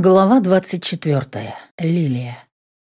Глава 24. Лилия.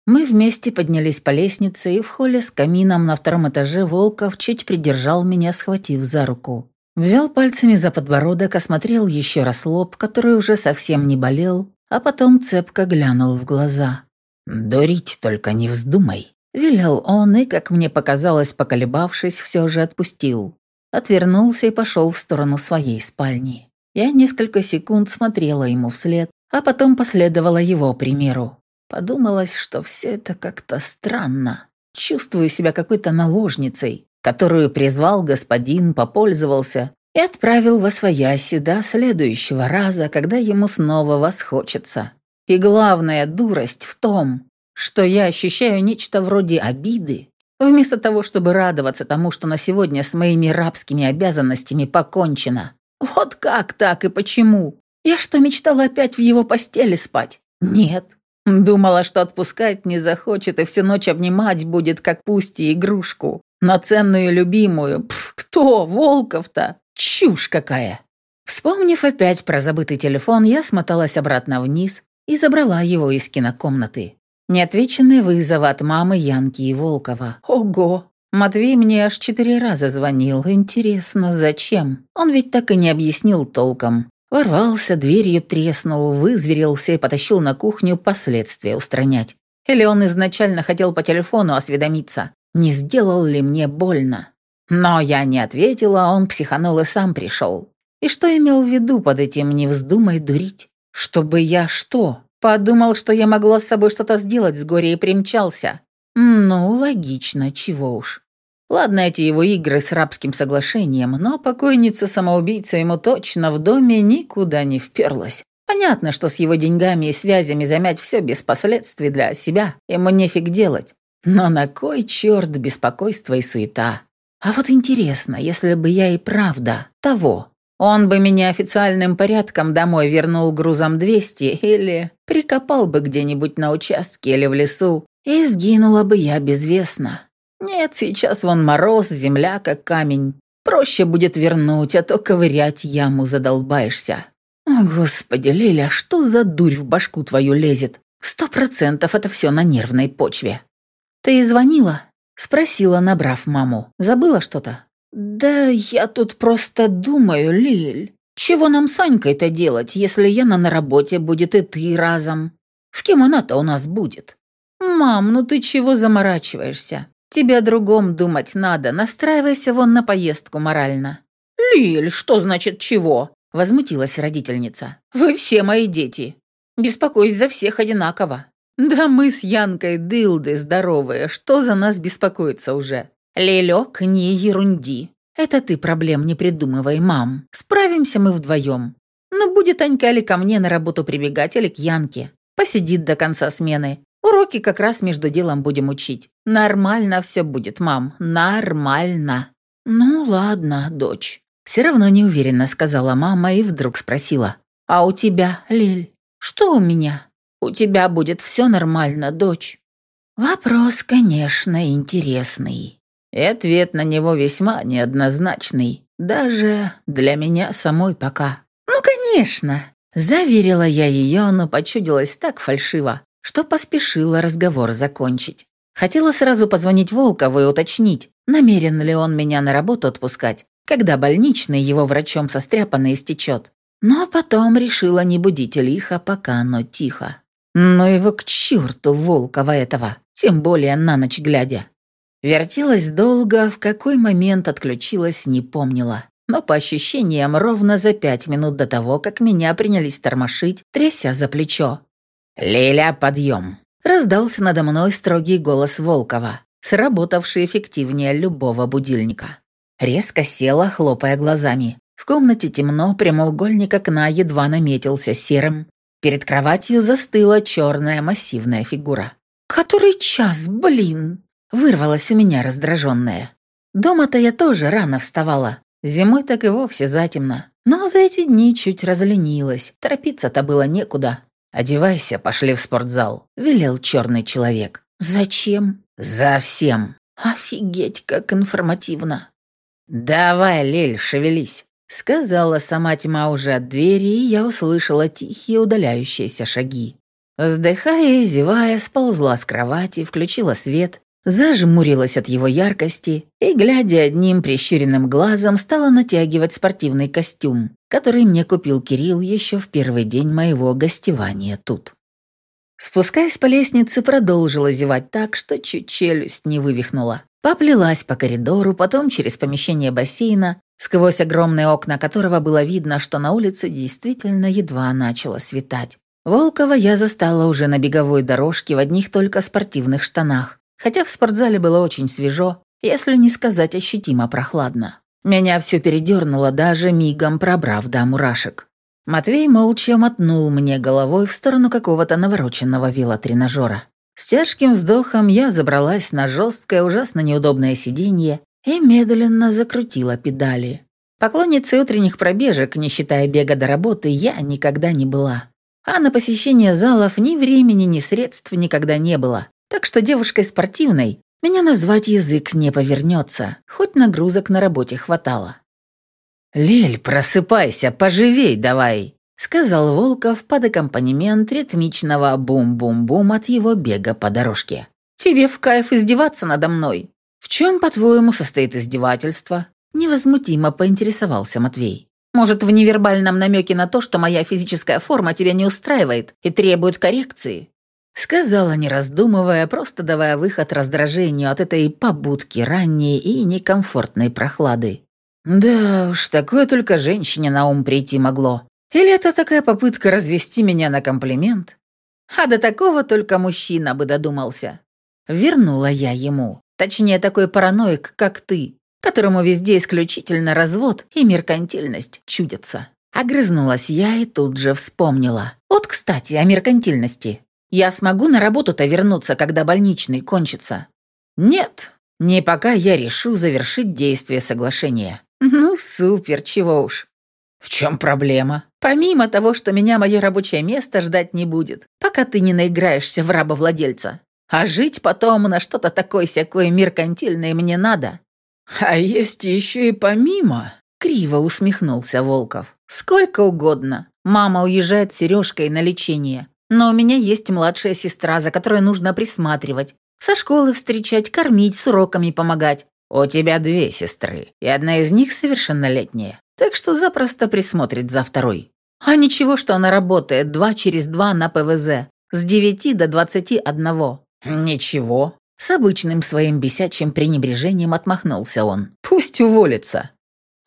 Мы вместе поднялись по лестнице, и в холле с камином на втором этаже Волков чуть придержал меня, схватив за руку. Взял пальцами за подбородок, осмотрел еще раз лоб, который уже совсем не болел, а потом цепко глянул в глаза. «Дурить только не вздумай», — велел он, и, как мне показалось, поколебавшись, все же отпустил. Отвернулся и пошел в сторону своей спальни. Я несколько секунд смотрела ему вслед, а потом последовала его примеру. Подумалось, что все это как-то странно. Чувствую себя какой-то наложницей, которую призвал господин, попользовался и отправил во свояси до следующего раза, когда ему снова восхочется. И главная дурость в том, что я ощущаю нечто вроде обиды, вместо того, чтобы радоваться тому, что на сегодня с моими рабскими обязанностями покончено. Вот как так и почему? Я что, мечтала опять в его постели спать? Нет. Думала, что отпускать не захочет и всю ночь обнимать будет, как пусти игрушку. На ценную любимую. Пф, кто? Волков-то? Чушь какая. Вспомнив опять про забытый телефон, я смоталась обратно вниз и забрала его из кинокомнаты. Неотвеченные вызовы от мамы Янки и Волкова. Ого! Матвей мне аж четыре раза звонил. Интересно, зачем? Он ведь так и не объяснил толком. Ворвался, дверью треснул, вызверился и потащил на кухню последствия устранять. Или он изначально хотел по телефону осведомиться, не сделал ли мне больно. Но я не ответила, он психанул и сам пришел. И что имел в виду под этим «не вздумай дурить»? Чтобы я что? Подумал, что я могла с собой что-то сделать с горя и примчался. Ну, логично, чего уж. Ладно эти его игры с рабским соглашением, но покойница-самоубийца ему точно в доме никуда не вперлась. Понятно, что с его деньгами и связями замять все без последствий для себя ему нефиг делать. Но на кой черт беспокойство и суета? А вот интересно, если бы я и правда того, он бы меня официальным порядком домой вернул грузом 200 или прикопал бы где-нибудь на участке или в лесу, и сгинула бы я безвестно. Нет, сейчас вон мороз, земля как камень. Проще будет вернуть, а то ковырять яму задолбаешься. О, господи, Лиля, что за дурь в башку твою лезет? Сто процентов это все на нервной почве. Ты звонила? Спросила, набрав маму. Забыла что-то? Да я тут просто думаю, Лиль. Чего нам с Анькой-то делать, если Яна на работе будет и ты разом? С кем она-то у нас будет? Мам, ну ты чего заморачиваешься? Тебе о другом думать надо. Настраивайся вон на поездку морально». «Лиль, что значит чего?» – возмутилась родительница. «Вы все мои дети. Беспокоюсь за всех одинаково». «Да мы с Янкой дылды здоровые. Что за нас беспокоиться уже?» «Лилек, не ерунди. Это ты проблем не придумывай, мам. Справимся мы вдвоем. Ну, будет Анька или ко мне на работу прибегать, или к Янке. Посидит до конца смены. Уроки как раз между делом будем учить. Нормально все будет, мам, нормально. Ну ладно, дочь. Все равно неуверенно сказала мама и вдруг спросила. А у тебя, Лиль, что у меня? У тебя будет все нормально, дочь. Вопрос, конечно, интересный. И ответ на него весьма неоднозначный. Даже для меня самой пока. «Ну, конечно!» Заверила я ее, но почудилась так фальшиво, что поспешила разговор закончить. Хотела сразу позвонить Волкову и уточнить, намерен ли он меня на работу отпускать, когда больничный его врачом состряпанно истечет. Но потом решила не будить лихо, пока оно тихо. Ну его к черту Волкова этого, тем более на ночь глядя. Вертелась долго, в какой момент отключилась, не помнила. Но по ощущениям, ровно за пять минут до того, как меня принялись тормошить, тряся за плечо. «Лиля, подъем!» Раздался надо мной строгий голос Волкова, сработавший эффективнее любого будильника. Резко села, хлопая глазами. В комнате темно, прямоугольник окна едва наметился серым. Перед кроватью застыла черная массивная фигура. «Который час, блин!» Вырвалась у меня раздраженная. Дома-то я тоже рано вставала. Зимой так и вовсе затемно. Но за эти дни чуть разленилась. Торопиться-то было некуда. «Одевайся, пошли в спортзал», — велел черный человек. «Зачем?» «За всем». «Офигеть, как информативно». «Давай, Лель, шевелись», — Сказала сама тьма уже от двери, и я услышала тихие удаляющиеся шаги. Вздыхая и зевая, сползла с кровати, включила свет, зажмурилась от его яркости и, глядя одним прищуренным глазом, стала натягивать спортивный костюм, который мне купил Кирилл еще в первый день моего гостевания тут. Спускаясь по лестнице, продолжила зевать так, что чуть челюсть не вывихнула. Поплелась по коридору, потом через помещение бассейна, сквозь огромные окна которого было видно, что на улице действительно едва начало светать. Волкова я застала уже на беговой дорожке в одних только спортивных штанах, хотя в спортзале было очень свежо, если не сказать ощутимо прохладно. Меня все передернуло, даже мигом пробрав до мурашек. Матвей молча мотнул мне головой в сторону какого-то навороченного велотренажера. С тяжким вздохом я забралась на жесткое, ужасно неудобное сиденье и медленно закрутила педали. Поклонницей утренних пробежек, не считая бега до работы, я никогда не была. А на посещение залов ни времени, ни средств никогда не было. Так что девушкой спортивной меня назвать язык не повернется, хоть нагрузок на работе хватало. «Лель, просыпайся, поживей давай!» — сказал Волков под аккомпанемент ритмичного бум-бум-бум от его бега по дорожке. «Тебе в кайф издеваться надо мной. В чем, по-твоему, состоит издевательство?» Невозмутимо поинтересовался Матвей. «Может, в невербальном намеке на то, что моя физическая форма тебя не устраивает и требует коррекции?» Сказала, не раздумывая, просто давая выход раздражению от этой побудки ранней и некомфортной прохлады. Да уж, такое только женщине на ум прийти могло. Или это такая попытка развести меня на комплимент? А до такого только мужчина бы додумался. Вернула я ему. Точнее, такой параноик, как ты, которому везде исключительно развод и меркантильность чудятся. Огрызнулась я и тут же вспомнила. Вот, кстати, о меркантильности. Я смогу на работу-то вернуться, когда больничный кончится? Нет, не пока я решу завершить действие соглашения. «Ну, супер, чего уж». «В чем проблема?» «Помимо того, что меня мое рабочее место ждать не будет, пока ты не наиграешься в рабовладельца. А жить потом на что-то такое-сякое меркантильное мне надо». «А есть еще и помимо?» Криво усмехнулся Волков. «Сколько угодно. Мама уезжает с Сережкой на лечение. Но у меня есть младшая сестра, за которой нужно присматривать. Со школы встречать, кормить, с уроками помогать. «У тебя две сестры, и одна из них совершеннолетняя, так что запросто присмотрит за второй. А ничего, что она работает два через два на ПВЗ, с девяти до двадцати одного». «Ничего». С обычным своим бесячим пренебрежением отмахнулся он. «Пусть уволится».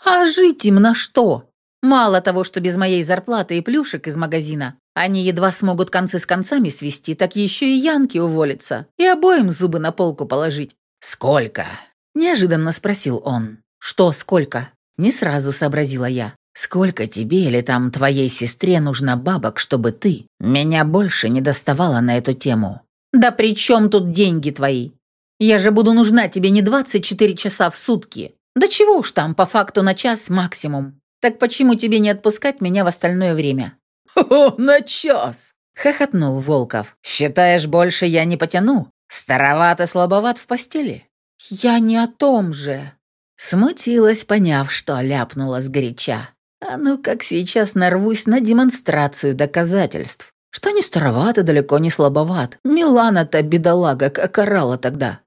«А жить им на что? Мало того, что без моей зарплаты и плюшек из магазина, они едва смогут концы с концами свести, так еще и Янки уволятся и обоим зубы на полку положить». «Сколько?» Неожиданно спросил он. «Что, сколько?» Не сразу сообразила я. «Сколько тебе или там твоей сестре нужно бабок, чтобы ты меня больше не доставала на эту тему?» «Да при чем тут деньги твои? Я же буду нужна тебе не 24 часа в сутки. Да чего уж там, по факту на час максимум. Так почему тебе не отпускать меня в остальное время?» «О, на час!» — хохотнул Волков. «Считаешь, больше я не потяну? Староват и слабоват в постели?» «Я не о том же!» Смутилась, поняв, что ляпнула сгоряча. А ну как сейчас нарвусь на демонстрацию доказательств, что не староват и далеко не слабоват. Милана-то бедолага, как орала тогда.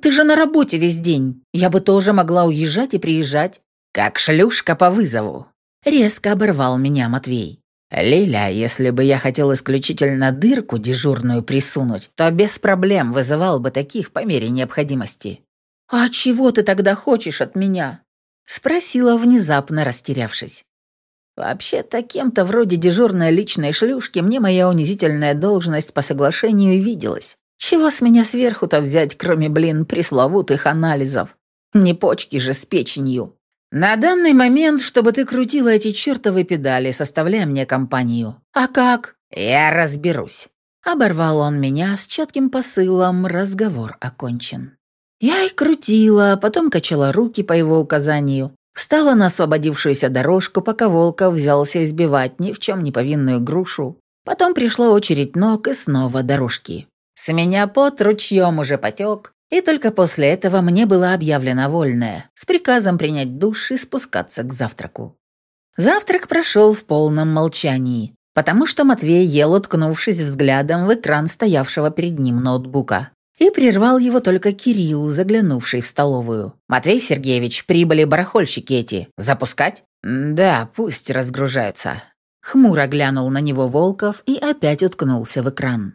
Ты же на работе весь день. Я бы тоже могла уезжать и приезжать. Как шлюшка по вызову. Резко оборвал меня Матвей. «Лиля, если бы я хотел исключительно дырку дежурную присунуть, то без проблем вызывал бы таких по мере необходимости. «А чего ты тогда хочешь от меня?» — спросила, внезапно растерявшись. «Вообще-то кем-то вроде дежурной личной шлюшки мне моя унизительная должность по соглашению виделась. Чего с меня сверху-то взять, кроме, блин, пресловутых анализов? Не почки же с печенью. На данный момент, чтобы ты крутила эти чертовы педали, составляя мне компанию. А как? Я разберусь». Оборвал он меня с четким посылом, разговор окончен. Я и крутила, потом качала руки по его указанию, встала на освободившуюся дорожку, пока Волков взялся избивать ни в чем не повинную грушу. Потом пришла очередь ног и снова дорожки. С меня пот ручьем уже потек, и только после этого мне было объявлено вольное, с приказом принять душ и спускаться к завтраку. Завтрак прошел в полном молчании, потому что Матвей ел, уткнувшись взглядом в экран стоявшего перед ним ноутбука. И прервал его только Кирилл, заглянувший в столовую. «Матвей Сергеевич, прибыли барахольщики эти. Запускать?» «Да, пусть разгружаются». Хмуро глянул на него Волков и опять уткнулся в экран.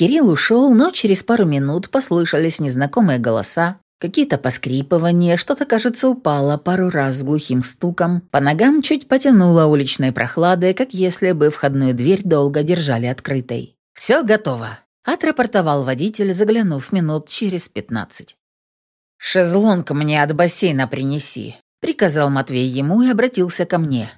Кирилл ушел, но через пару минут послышались незнакомые голоса, какие-то поскрипывания, что-то, кажется, упало пару раз с глухим стуком, по ногам чуть потянуло уличной прохладой, как если бы входную дверь долго держали открытой. «Все готово», — отрапортовал водитель, заглянув минут через пятнадцать. «Шезлонг мне от бассейна принеси», — приказал Матвей ему и обратился ко мне.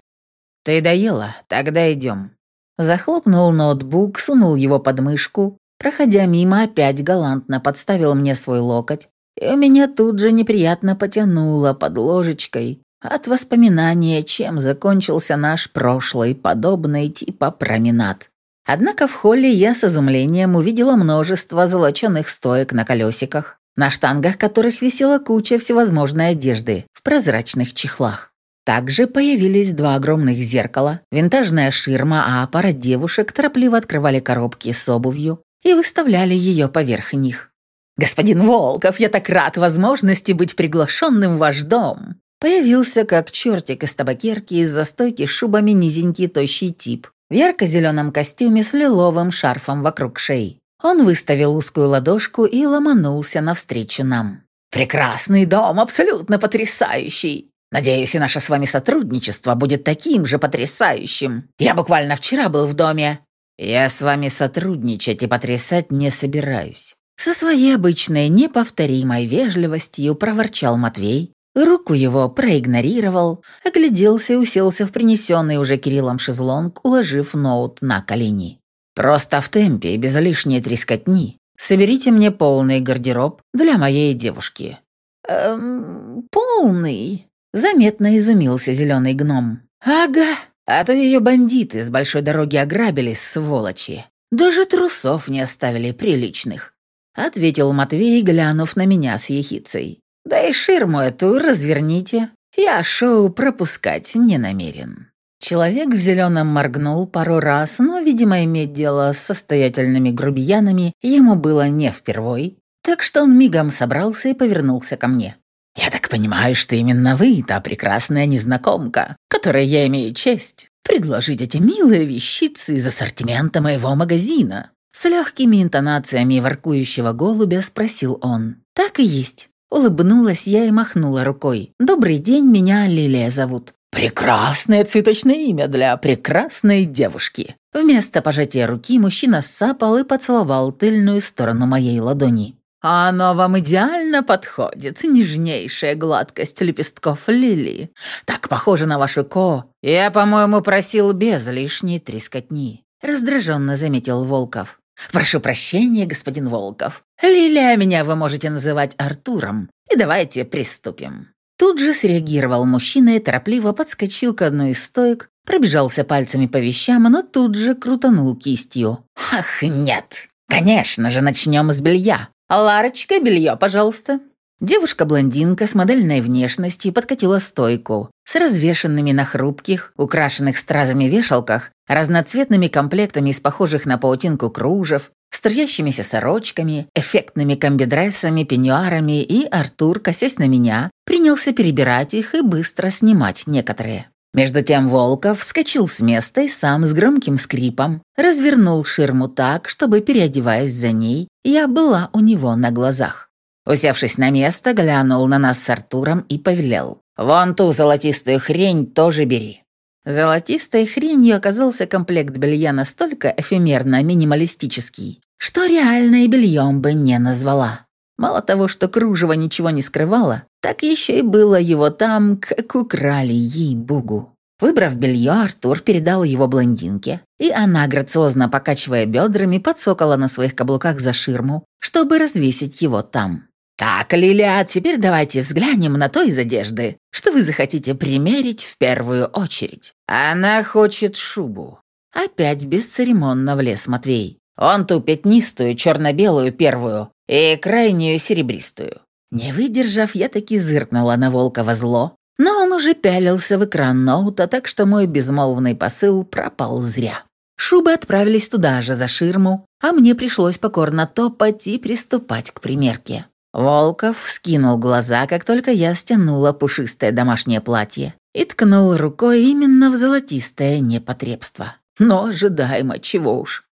«Ты доела? Тогда идем». Захлопнул ноутбук, сунул его под мышку, проходя мимо, опять галантно подставил мне свой локоть, и у меня тут же неприятно потянуло под ложечкой от воспоминания, чем закончился наш прошлый подобный типа променад. Однако в холле я с изумлением увидела множество золоченых стоек на колесиках, на штангах которых висела куча всевозможной одежды в прозрачных чехлах. Также появились два огромных зеркала, винтажная ширма, а пара девушек торопливо открывали коробки с обувью и выставляли ее поверх них. «Господин Волков, я так рад возможности быть приглашенным в ваш дом!» Появился как чертик из табакерки из-за стойки шубами низенький тощий тип в ярко-зеленом костюме с лиловым шарфом вокруг шеи. Он выставил узкую ладошку и ломанулся навстречу нам. «Прекрасный дом, абсолютно потрясающий! Надеюсь, и наше с вами сотрудничество будет таким же потрясающим. Я буквально вчера был в доме». «Я с вами сотрудничать и потрясать не собираюсь». Со своей обычной неповторимой вежливостью проворчал Матвей, руку его проигнорировал, огляделся и уселся в принесенный уже Кириллом шезлонг, уложив ноут на колени. «Просто в темпе, без лишней трескотни. Соберите мне полный гардероб для моей девушки». «Эм, полный?» Заметно изумился зеленый гном. «Ага, а то ее бандиты с большой дороги ограбили, сволочи. Даже трусов не оставили приличных», — ответил Матвей, глянув на меня с ехицей. «Да и ширму эту разверните. Я шоу пропускать не намерен». Человек в зеленом моргнул пару раз, но, видимо, иметь дело с состоятельными грубиянами ему было не впервой, так что он мигом собрался и повернулся ко мне. «Я так понимаю, что именно вы та прекрасная незнакомка, которой я имею честь предложить эти милые вещицы из ассортимента моего магазина». С легкими интонациями воркующего голубя спросил он. «Так и есть». Улыбнулась я и махнула рукой. «Добрый день, меня Лилия зовут». «Прекрасное цветочное имя для прекрасной девушки». Вместо пожатия руки мужчина сапал и поцеловал тыльную сторону моей ладони. А оно вам идеально подходит, нежнейшая гладкость лепестков лилии. Так похоже на вашу ко. Я, по-моему, просил без лишней трескотни. Раздраженно заметил Волков. Прошу прощения, господин Волков. Лилия меня вы можете называть Артуром. И давайте приступим. Тут же среагировал мужчина и торопливо подскочил к одной из стоек, пробежался пальцами по вещам, но тут же крутанул кистью. «Ах, нет! Конечно же, начнем с белья. «Ларочка, белье, пожалуйста». Девушка-блондинка с модельной внешностью подкатила стойку с развешенными на хрупких, украшенных стразами вешалках, разноцветными комплектами из похожих на паутинку кружев, струящимися сорочками, эффектными комбидрессами, пеньюарами, и Артур, косясь на меня, принялся перебирать их и быстро снимать некоторые. Между тем Волков вскочил с места и сам с громким скрипом развернул ширму так, чтобы, переодеваясь за ней, я была у него на глазах. Усевшись на место, глянул на нас с Артуром и повелел. «Вон ту золотистую хрень тоже бери». Золотистой хренью оказался комплект белья настолько эфемерно-минималистический, что реально и бельем бы не назвала. Мало того, что кружево ничего не скрывало, так еще и было его там, как украли ей-богу. Выбрав белье, Артур передал его блондинке, и она, грациозно покачивая бедрами, подсокала на своих каблуках за ширму, чтобы развесить его там. «Так, Лилия, теперь давайте взглянем на то из одежды, что вы захотите примерить в первую очередь. Она хочет шубу». Опять бесцеремонно влез Матвей. «Он ту пятнистую, черно-белую первую и крайнюю серебристую». Не выдержав, я таки зыркнула на Волкова зло, но он уже пялился в экран ноута, так что мой безмолвный посыл пропал зря. Шубы отправились туда же, за ширму, а мне пришлось покорно топать и приступать к примерке. Волков скинул глаза, как только я стянула пушистое домашнее платье и ткнул рукой именно в золотистое непотребство. Но ожидаемо, чего уж.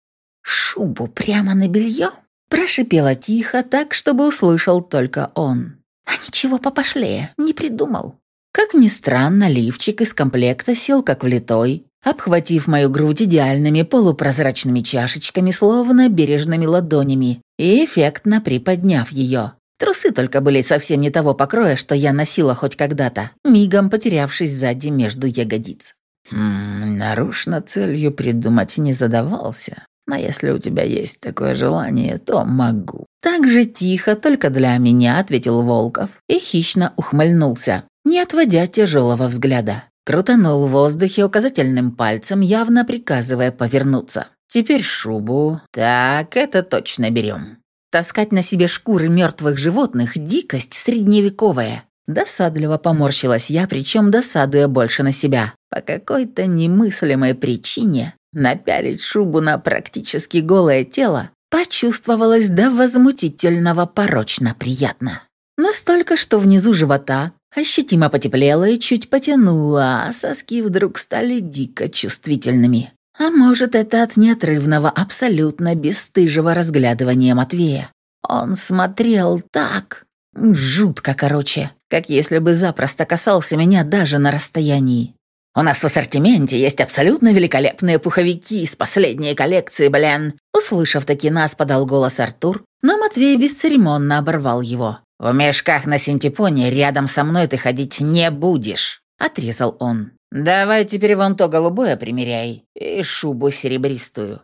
«Шубу прямо на белье?» Прошипела тихо, так, чтобы услышал только он. «А ничего попошлее, не придумал». Как ни странно, лифчик из комплекта сел как влитой, обхватив мою грудь идеальными полупрозрачными чашечками, словно бережными ладонями, и эффектно приподняв ее. Трусы только были совсем не того покроя, что я носила хоть когда-то, мигом потерявшись сзади между ягодиц. «Хм, нарушно целью придумать не задавался, но если у тебя есть такое желание, то могу». Так же тихо, только для меня, ответил Волков и хищно ухмыльнулся, не отводя тяжелого взгляда. Крутанул в воздухе указательным пальцем, явно приказывая повернуться. «Теперь шубу. Так, это точно берем». Таскать на себе шкуры мертвых животных – дикость средневековая. Досадливо поморщилась я, причем досадуя больше на себя. По какой-то немыслимой причине напялить шубу на практически голое тело почувствовалось до возмутительного порочно приятно. Настолько, что внизу живота ощутимо потеплело и чуть потянуло, а соски вдруг стали дико чувствительными. А может, это от неотрывного, абсолютно бесстыжего разглядывания Матвея. Он смотрел так, жутко короче, как если бы запросто касался меня даже на расстоянии. У нас в ассортименте есть абсолютно великолепные пуховики из последней коллекции, блин!» Услышав таки нас, подал голос Артур, но Матвей бесцеремонно оборвал его. «В мешках на синтепоне рядом со мной ты ходить не будешь», — отрезал он. «Давай теперь вон то голубое примеряй и шубу серебристую».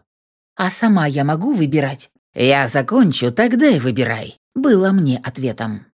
«А сама я могу выбирать?» «Я закончу, тогда и выбирай», — было мне ответом.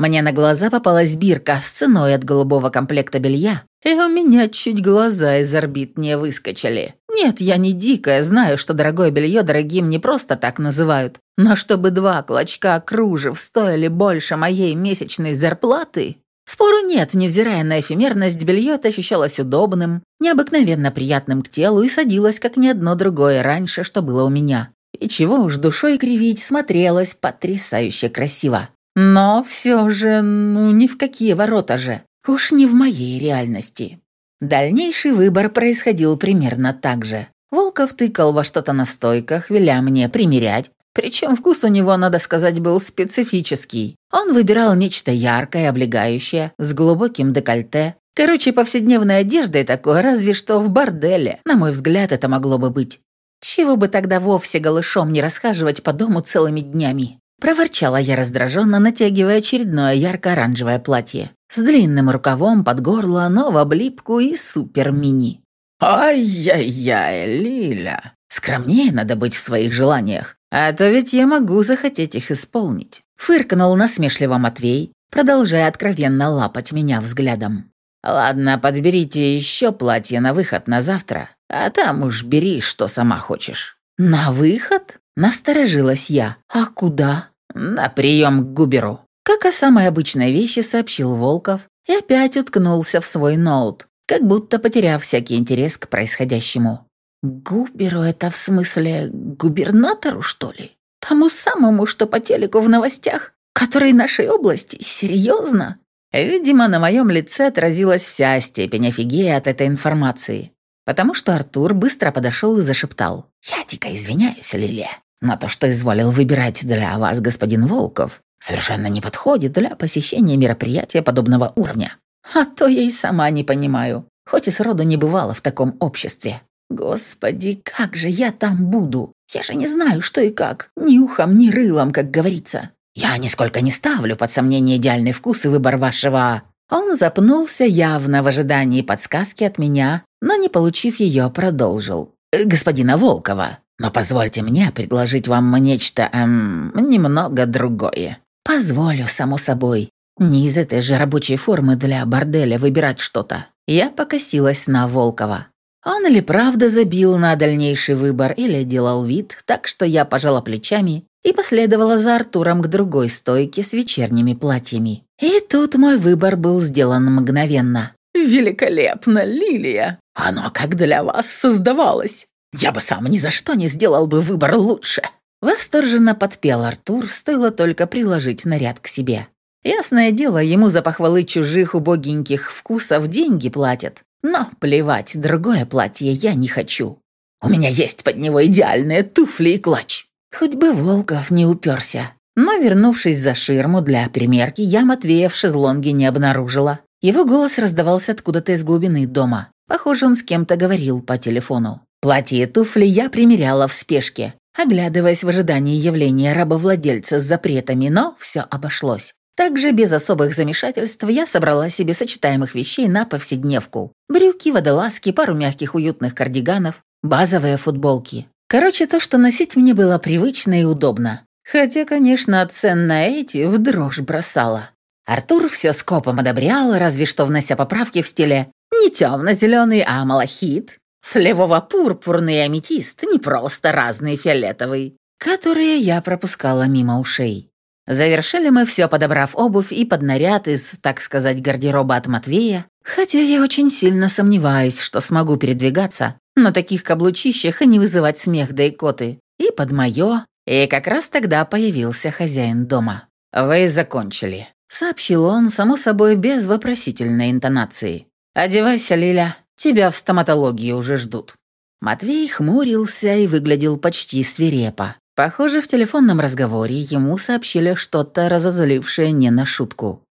Мне на глаза попалась бирка с ценой от голубого комплекта белья, и у меня чуть глаза из орбит не выскочили. Нет, я не дикая, знаю, что дорогое белье дорогим не просто так называют, но чтобы два клочка кружев стоили больше моей месячной зарплаты, Спору нет, невзирая на эфемерность, белье это ощущалось удобным, необыкновенно приятным к телу и садилось, как ни одно другое раньше, что было у меня. И чего уж душой кривить, смотрелось потрясающе красиво. Но все же, ну ни в какие ворота же. Уж не в моей реальности. Дальнейший выбор происходил примерно так же. Волков тыкал во что-то на стойках, веля мне примерять, причем вкус у него, надо сказать, был специфический. Он выбирал нечто яркое, облегающее, с глубоким декольте. Короче, повседневной одеждой такое, разве что в борделе. На мой взгляд, это могло бы быть. Чего бы тогда вовсе голышом не расхаживать по дому целыми днями? Проворчала я раздраженно, натягивая очередное ярко-оранжевое платье. С длинным рукавом под горло, но в облипку и супер-мини. «Ай-яй-яй, Лиля! Скромнее надо быть в своих желаниях, а то ведь я могу захотеть их исполнить». Фыркнул насмешливо Матвей, продолжая откровенно лапать меня взглядом. «Ладно, подберите еще платье на выход на завтра, а там уж бери, что сама хочешь». «На выход?» – насторожилась я. «А куда?» «На прием к Губеру», как о самой обычной вещи сообщил Волков и опять уткнулся в свой ноут, как будто потеряв всякий интерес к происходящему. «Губеру это в смысле губернатору, что ли? Тому самому, что по телеку в новостях, который нашей области? Серьезно?» Видимо, на моем лице отразилась вся степень офигея от этой информации, потому что Артур быстро подошел и зашептал. «Я дико извиняюсь, Лилия. Но то, что изволил выбирать для вас господин Волков, совершенно не подходит для посещения мероприятия подобного уровня. А то я и сама не понимаю, хоть и сроду не бывала в таком обществе. Господи, как же я там буду? Я же не знаю, что и как. Ни ухом, ни рылом, как говорится. Я нисколько не ставлю под сомнение идеальный вкус и выбор вашего... Он запнулся явно в ожидании подсказки от меня, но, не получив ее, продолжил. «Господина Волкова, но позвольте мне предложить вам нечто, эм, немного другое. Позволю, само собой. Не из этой же рабочей формы для борделя выбирать что-то. Я покосилась на Волкова. Он или правда забил на дальнейший выбор, или делал вид, так что я пожала плечами и последовала за Артуром к другой стойке с вечерними платьями. И тут мой выбор был сделан мгновенно. Великолепно, Лилия! Оно как для вас создавалось. Я бы сам ни за что не сделал бы выбор лучше!» Восторженно подпел Артур, стоило только приложить наряд к себе. Ясное дело, ему за похвалы чужих убогеньких вкусов деньги платят. Но плевать, другое платье я не хочу. У меня есть под него идеальные туфли и клатч. Хоть бы Волков не уперся. Но, вернувшись за ширму для примерки, я Матвея в шезлонге не обнаружила. Его голос раздавался откуда-то из глубины дома. Похоже, он с кем-то говорил по телефону. Платье и туфли я примеряла в спешке, оглядываясь в ожидании явления рабовладельца с запретами, но все обошлось. Также без особых замешательств я собрала себе сочетаемых вещей на повседневку. Брюки, водолазки, пару мягких уютных кардиганов, базовые футболки. Короче, то, что носить мне было привычно и удобно. Хотя, конечно, цен на эти в дрожь бросала. Артур все скопом одобрял, разве что внося поправки в стиле «не темно-зеленый, а малахит», «сливово-пурпурный аметист, не просто разный фиолетовый», которые я пропускала мимо ушей. Завершили мы все, подобрав обувь и под наряд из, так сказать, гардероба от Матвея, хотя я очень сильно сомневаюсь, что смогу передвигаться на таких каблучищах и не вызывать смех да икоты. И под мое, и как раз тогда появился хозяин дома. «Вы закончили», — сообщил он, само собой, без вопросительной интонации. «Одевайся, Лиля, тебя в стоматологии уже ждут». Матвей хмурился и выглядел почти свирепо. Похоже, в телефонном разговоре ему сообщили что-то разозлившее не на шутку.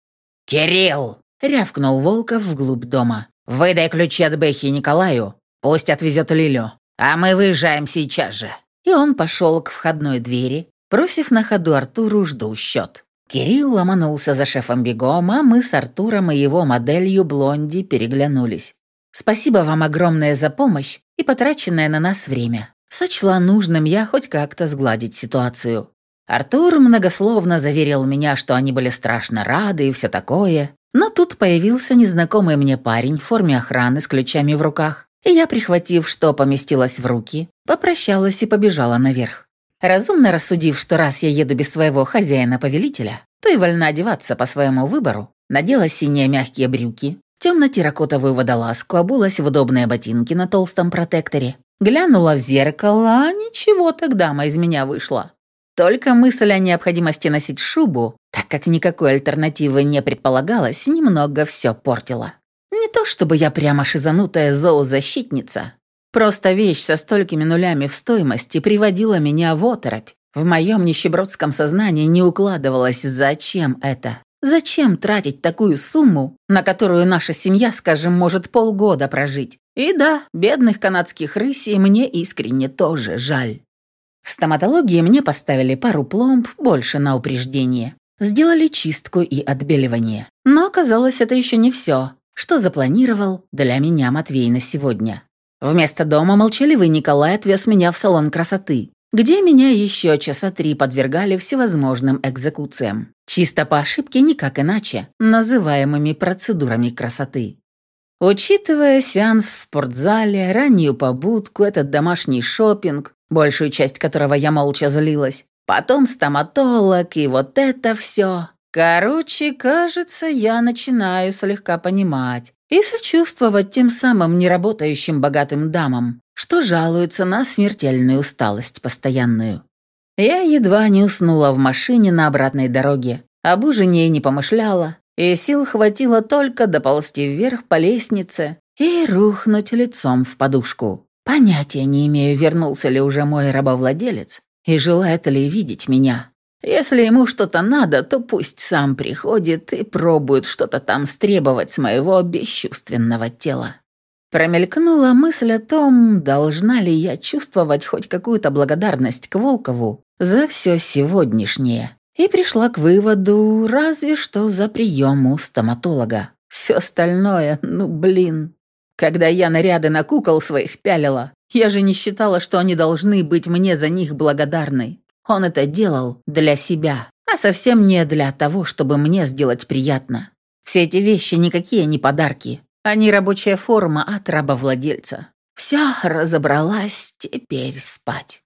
«Кирилл!» — рявкнул Волков вглубь дома. «Выдай ключи от Бэхи Николаю, пусть отвезет Лилю, а мы выезжаем сейчас же». И он пошел к входной двери, бросив на ходу Артуру «жду счет». Кирилл ломанулся за шефом бегом, а мы с Артуром и его моделью Блонди переглянулись. «Спасибо вам огромное за помощь и потраченное на нас время. Сочла нужным я хоть как-то сгладить ситуацию. Артур многословно заверил меня, что они были страшно рады и все такое. Но тут появился незнакомый мне парень в форме охраны с ключами в руках. И я, прихватив, что поместилось в руки, попрощалась и побежала наверх. Разумно рассудив, что раз я еду без своего хозяина-повелителя, то и вольна одеваться по своему выбору, надела синие мягкие брюки, темно-терракотовую водолазку, обулась в удобные ботинки на толстом протекторе, Глянула в зеркало, а ничего так дама из меня вышла. Только мысль о необходимости носить шубу, так как никакой альтернативы не предполагалось, немного все портила. Не то чтобы я прямо шизанутая зоозащитница. Просто вещь со столькими нулями в стоимости приводила меня в оторопь. В моем нищебродском сознании не укладывалось, зачем это. Зачем тратить такую сумму, на которую наша семья, скажем, может полгода прожить? И да, бедных канадских рысей мне искренне тоже жаль. В стоматологии мне поставили пару пломб больше на упреждение. Сделали чистку и отбеливание. Но оказалось, это еще не все, что запланировал для меня Матвей на сегодня. Вместо дома молчаливый Николай отвез меня в салон красоты, где меня еще часа три подвергали всевозможным экзекуциям. Чисто по ошибке, никак иначе, называемыми процедурами красоты. Учитывая сеанс в спортзале, раннюю побудку, этот домашний шопинг, большую часть которого я молча злилась, потом стоматолог и вот это все. Короче, кажется, я начинаю слегка понимать и сочувствовать тем самым неработающим богатым дамам, что жалуются на смертельную усталость постоянную. Я едва не уснула в машине на обратной дороге, об ужине не помышляла, и сил хватило только доползти вверх по лестнице и рухнуть лицом в подушку. Понятия не имею, вернулся ли уже мой рабовладелец и желает ли видеть меня. Если ему что-то надо, то пусть сам приходит и пробует что-то там стребовать с моего бесчувственного тела. Промелькнула мысль о том, должна ли я чувствовать хоть какую-то благодарность к Волкову за все сегодняшнее. И пришла к выводу, разве что за прием у стоматолога. Все остальное, ну блин. Когда я наряды на кукол своих пялила, я же не считала, что они должны быть мне за них благодарны. Он это делал для себя, а совсем не для того, чтобы мне сделать приятно. Все эти вещи никакие не подарки, а не рабочая форма от рабовладельца. Все разобралась, теперь спать.